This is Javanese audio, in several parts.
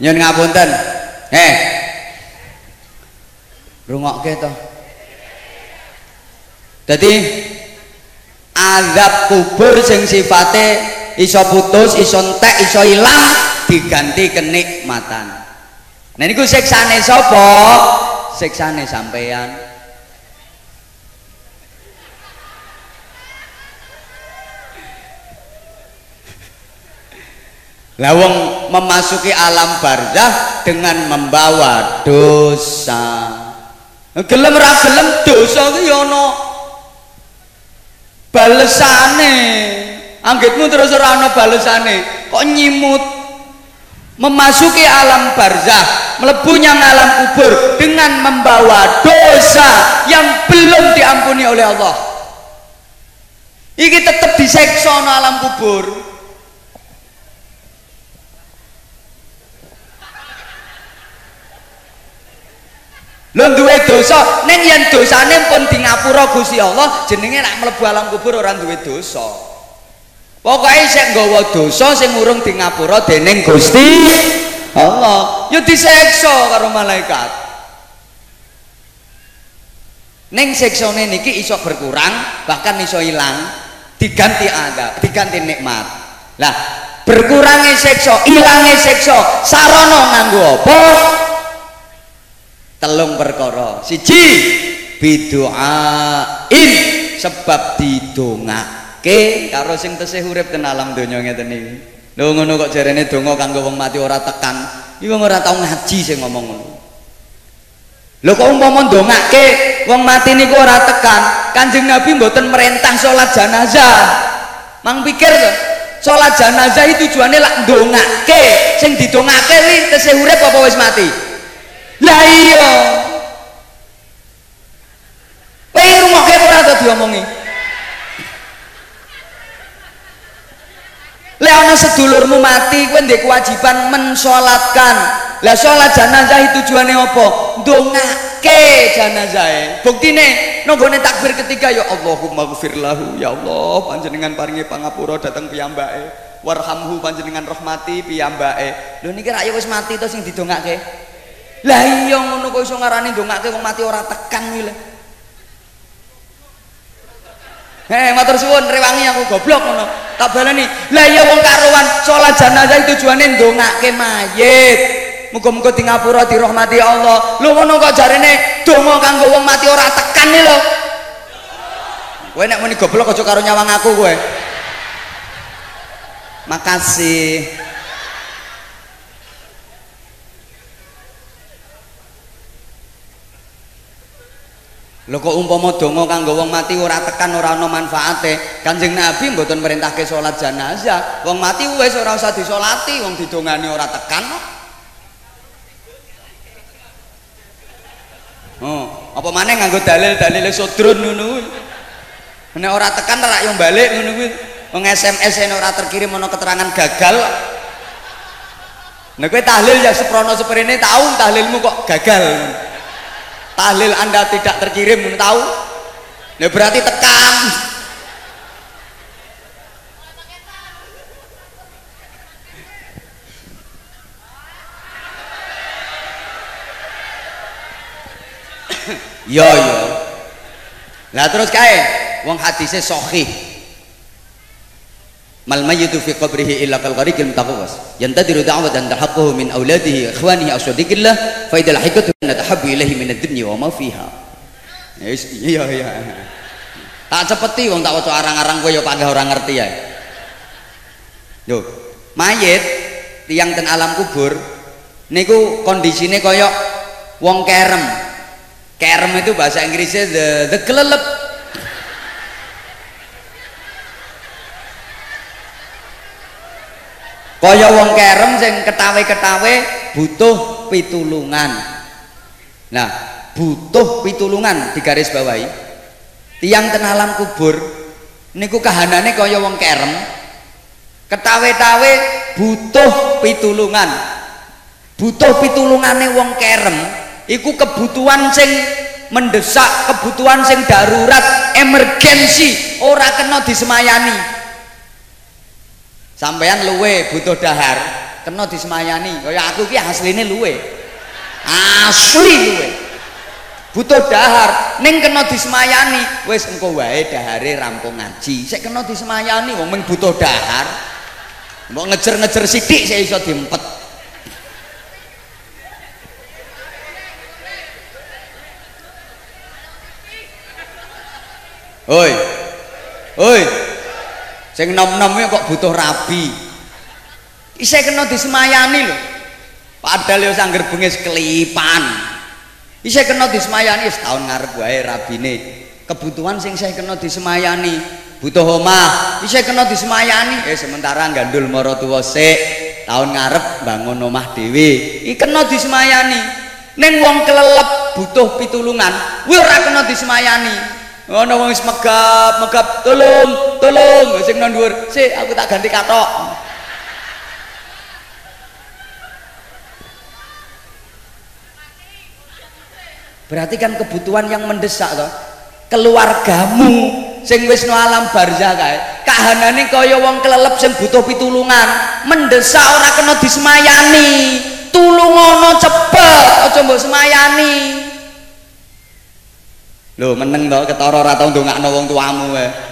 nyun ngapunten. Eh. Rungokke to. Dadi azab kubur sing sifate iso putus iso entek iso ilang diganti kenikmatan. Nah niku siksane sapa? Siksane sampeyan Lawang memasuki alam barzah dengan membawa dosa. Gelem ra gelem dosa ki ya ana balesane. Anggitmu terus ora ana balesane, kok nyimut. Memasuki alam barzah, melebunya alam kubur dengan membawa dosa yang belum diampuni oleh Allah. Iki tetap diseksa alam kubur. Lho duwe dosa, ning yen dosane pun di ngapura Gusti Allah, jenenge nek mlebu alam kubur ora duwe dosa. Pokoke sik nggawa dosa sing urung di ngapura dening Gusti Allah, ya diseksa karo malaikat. Ning siksane niki iso berkurang, bahkan iso ilang, diganti ada, diganti nikmat. Lah, berkurangnya siksa, ilangnya siksa, sarana nganggo apa? Telung perkara. Siji bidu'ain sebab didongake karo sing tesih urip ten alam donya ngeten iki. Lho ngono kok jarene donga kanggo wong mati ora tekan. Wong ora tau ngaji sing ngomong ngono. Lho kok umpama ndongake wong mati niku ora tekan kanjeng nabi mboten merentah salat jenazah. Mang pikir to salat jenazah itu tujuannya lak ndongake. Sing didongake kuwi tesih urip apa wis mati lah iya kowe rungokke ora to diomongi Lek ana sedulurmu mati kowe ndek kewajiban mensolatkan. Lah salat jenazah tujuane apa? Ndongake janazahe. Buktine nonggone takbir ketiga ya Allahumma ghfirlahu ya Allah panjenengan paringi pangapura dateng piyambake. Warhamhu panjenengan rahmati piyambake. Lho niki rak ya wis mati to sing didongake. Lah iya ngono kok iso ngarani ndongake wong mati ora tekan kuwi lho. Heh, matur suwun rewangi aku goblok ngono. Tak baleni. Lah iya wong karuan salat jenazah tujuane ndongake mayit. Muga-muga di ngapura dirahmati Allah. Lho ngono kok jarene donga kanggo wong mati ora tekan lho. Kowe nek muni goblok aja karo nyawang aku kowe. Makasih. Lho kok umpama donga kanggo wong mati ora tekan ora ana manfaate. Kanjeng Nabi mboten merintahke salat jenazah. Wong mati wis ora usah disolati, wong didongani ora tekan kok. Oh, apa maneh nganggo dalil-dalil sodron ngono kuwi. Nek ora tekan rak yo balik ngono kuwi. Wong SMS ene ora terkirim ana keterangan gagal. Nek kowe tahlil ya seprono seprene tahu tahlilmu kok gagal tahlil anda tidak terkirim tahu? Ya berarti tekan. Yo yo. Lah terus kae wong hadisnya sahih mal mayyitu fi qabrihi illa kal gharikil mutaqawwas. Yantadiru da'watan tahaqquhu min auladihi ikhwanihi aswadikillah fa idal hikatu natahabbu ilaihi min ad-dunya wa ma fiha. Iya iya tak cepeti wong tak waca arang-arang kowe ya panggah ora ngerti ya lho mayit tiang ten alam kubur niku kondisine kaya wong kerem. Kerem itu bahasa Inggrisnya the the kelelep kaya wong kerem sing ketawe-ketawe butuh pitulungan. Nah butuh pitulungan di garis bawahi. Tiang tenalam kubur niku kahanane kaya wong kerem. Ketawe-tawe butuh pitulungan. Butuh pitulungane wong kerem iku kebutuhan sing mendesak kebutuhan sing darurat emergensi ora kena disemayani sampean luwe butuh dahar kena disemayani. Kaya aku ki asline luwe. Asli luwe. Butuh dahar ning kena disemayani wis engko wae dahare rampung ngaji. Sik kena disemayani wong mung butuh dahar mau ngejer-ngejer sithik sik iso diempet. Oi. Oi. Sing nom-nom kok butuh rabi. Isih kena disemayani lho. Padahal ya sangger bengis kelipan. Isih kena disemayani setahun ngarep wae rabine. Kebutuhan sing saya kena disemayani. Butuh omah, isih kena disemayani. Eh sementara gandul mara tuwa sik. Tahun ngarep bangun omah dhewe. Iki kena disemayani. Ning wong kelelep butuh pitulungan, kuwi ora kena disemayani. ana wong wis megap megap tolong tolong. Sing nang dhuwur sik aku tak ganti katok berarti kan kebutuhan yang mendesak toh keluargamu sing wis no alam barzah kae kahanane kaya wong kelelep sing butuh pitulungan mendesak ora kena disemayani. Tulungono cepet aja mbok semayani. Lho meneng to ketara ora tau ndongakno wong tuamu wae.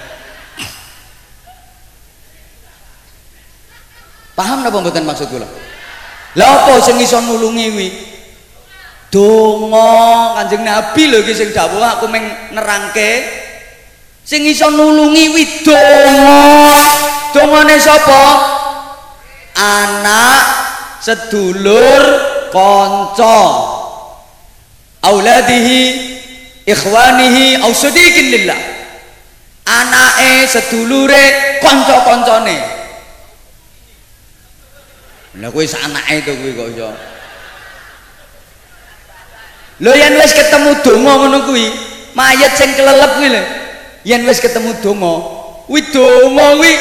Paham napa mboten maksud kula? Lah apa sing iso nulungi kuwi? Donga Kanjeng Nabi lho iki sing dawuh aku meng nerangke sing iso nulungi kuwi donga. Dongane sapa? Anak, sedulur, kanca. Auladihi ikhwanihi au sadiqin lillah anake sedulure kanca-kancane lha kuwi anake to kuwi kok iso lho yen wis ketemu donga ngono kuwi mayit sing kelelep kuwi lho yen wis ketemu donga kuwi donga kuwi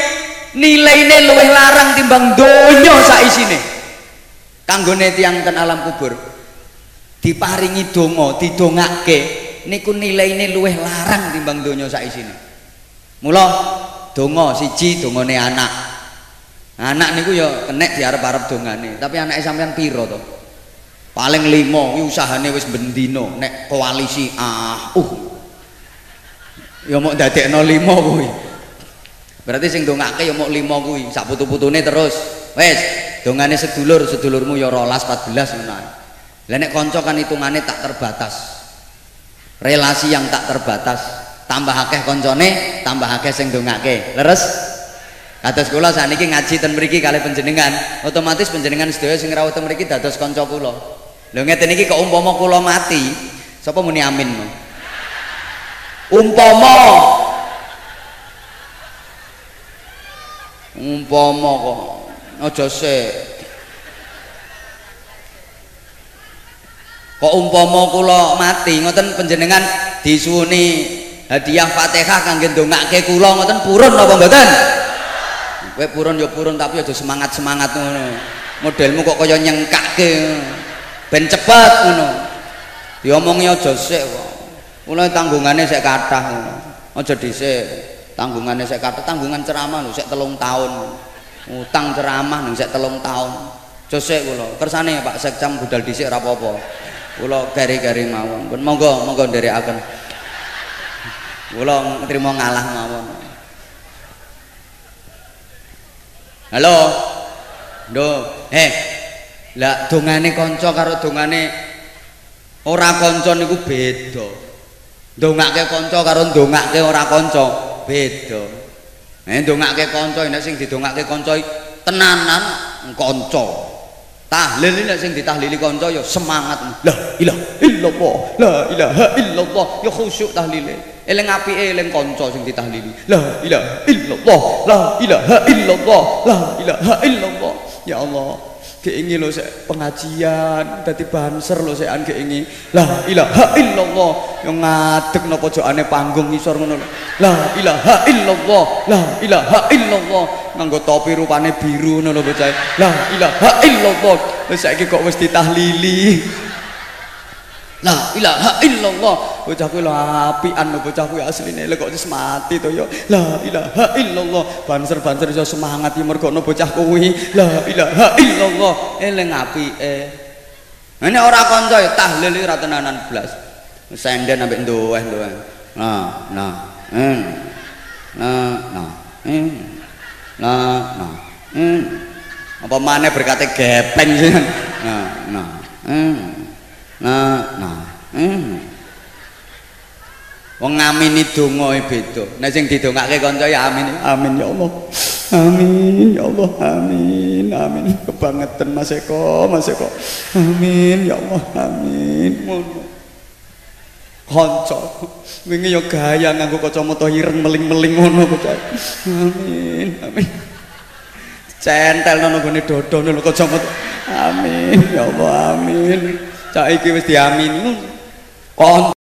nilaine luwih larang timbang donya sak isine kanggone tiyang ten alam kubur diparingi donga didongake niku nilaine luweh larang timbang donya sak isine. Mula donga siji dongane anak. Anak niku ya kenek diarep-arep dongane, tapi anake sampean pira to? Paling lima, kuwi usahane wis bendino nek koalisi ah uh. Ya mau dadekno lima kuwi. Berarti sing dongake ya mau lima kuwi, sak putu-putune terus. Wis, dongane sedulur, sedulurmu ya 12 14 ngono. Lah nek kanca kan hitungane tak terbatas. relasi yang tak terbatas tambah akeh koncone tambah akeh sing dongake leres kados kula saniki ngaji ten mriki kali panjenengan otomatis panjenengan sedaya sing rawuh ten mriki dados kanca kula. Lho ngeten iki kok umpama kula mati sapa muni amin? Umpama. Umpama kok aja sik. Kok umpama kula mati ngoten panjenengan disuwuni hadiah Fatihah kangge ndongake kula ngoten purun napa mboten kowe purun ya purun tapi aja semangat-semangat ngono. Modelmu kok kaya nyengkake ben cepet ngono. Diomongi aja sik kok. Kula tanggungane sik kathah. Ngono aja dhisik. Tanggungane sik kathah. Tanggungan ceramah lho sik telung tahun. Utang ceramah ning sik telung tahun. Aja sik kula. Kersane Pak Sekcam budal dhisik ora apa-apa. Kula gari-gari mawon. Pun monggo monggo nderekaken. Kula nrimo ngalah mawon halo? Ndo eh lah dongane kanca karo dongane ora kanca niku beda. Ndongake kanca karo ndongake ora kanca beda. Eh ndongake kanca nek sing didongake kanca tenanan kanca. Tahlil ini sing ditahlili kanca ya semangat. La ilaha illallah la ilaha illallah ya khusyuk tahlile eling apike eling kanca sing ditahlili. La ilaha illallah la ilaha illallah la ilaha illallah. Ya Allah keingi lo saya pengajian dadi banser lo saya keingi la ilaha illallah yang ngadeg no pojokane panggung ngisor ngono la ilaha illallah la ilaha illallah. Nganggo topi rupane biru ngono bocah. La ilaha illallah wis saiki kok wis ditahlili. La ilaha illallah bocah kuwi lho apian bocah kuwi asline. Lho kok wis mati to ya la ilaha illallah. Banser-banser iso semangat mergo bocah kuwi. La ilaha illallah. Eling apike. Ini ora kanca ya tahlil iki ra tenanan blas. Senden ambek nduweh nduweh nah nah eh nah nah eh nah nah eh apa maneh berkate gepeng nah nah eh nah nah eh Wong ngamini donga e beda. Nek sing didongake kanca ya amin. Amin ya Allah. Amin ya Allah. Amin. Amin. Kebangetan Mas Eko, Mas Eko. Amin ya Allah. Amin. Ngono. Kanca. Wingi ya gaya nganggo kacamata ireng meling-meling ngono bocah. Amin. Amin. Centel nang gone dodo lho kacamata. Amin ya Allah. Amin. Cak iki wis diamini. Kon